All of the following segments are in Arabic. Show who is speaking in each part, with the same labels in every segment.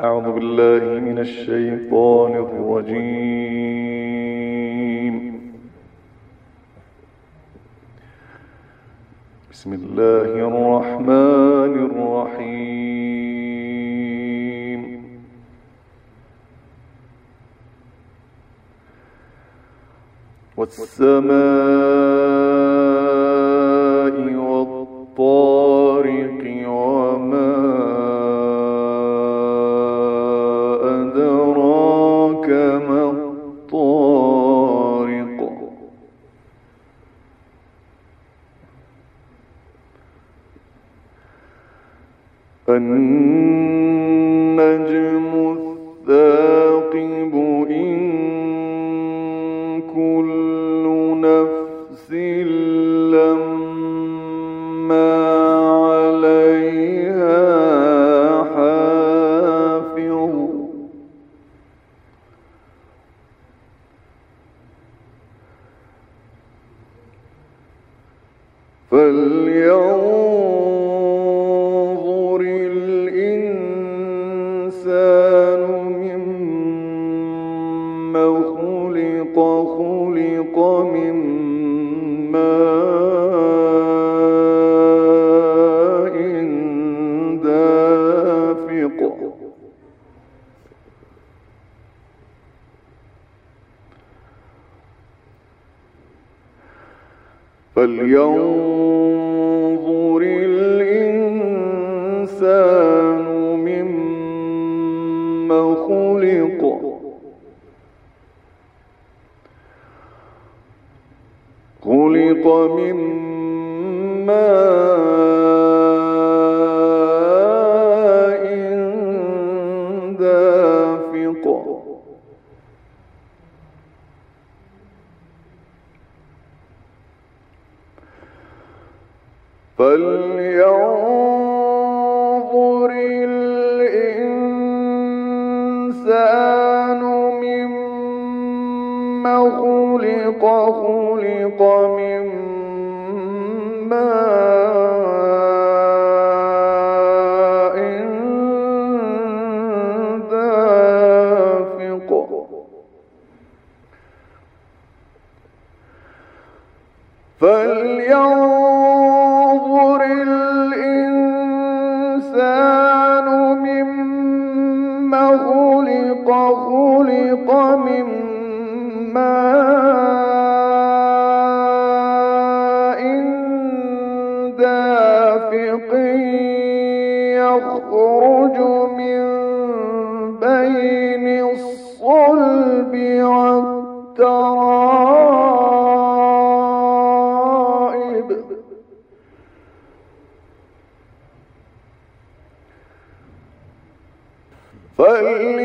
Speaker 1: أعوذ بالله من الشيطان الرجيم. بسم الله الرحمن الرحيم. والسماء النجم الثاقب إن كل نفس لما عليها حافظ. فلينظر فلينظر الإنسان مما خلق. خلق من فلينظر الإنسان مما خلق خلق من ماء دافق. فلينظر خلق خلق من ماء دافق يخرج من بين الصلب والترائب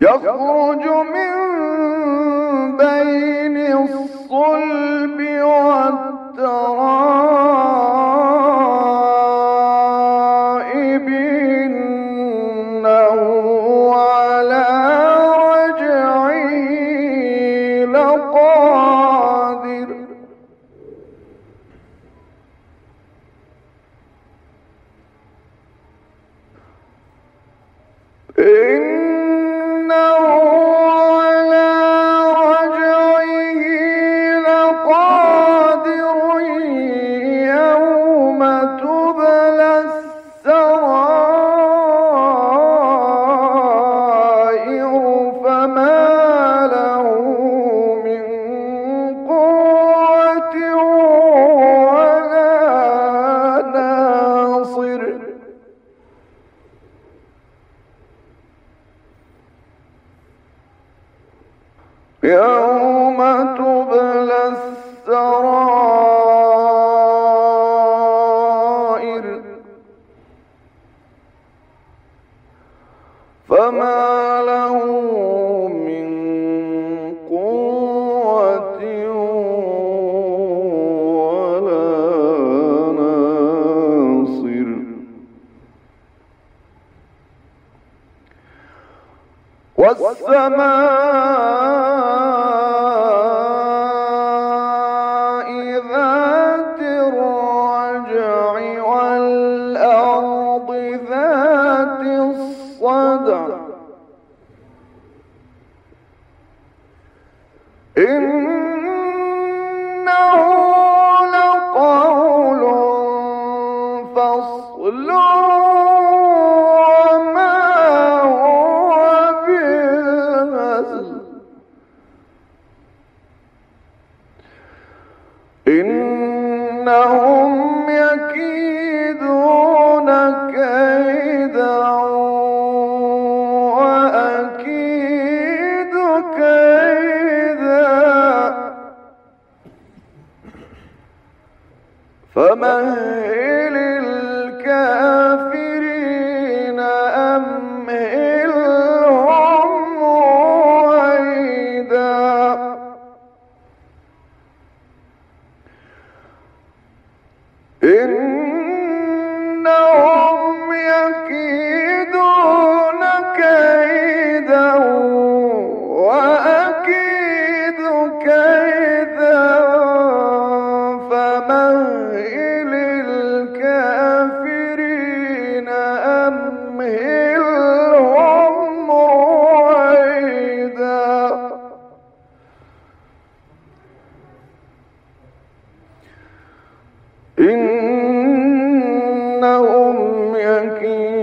Speaker 1: يخرج من بين الصلب والترائب والسماء ذات الرجع والأرض ذات الصدع. إنه إنهم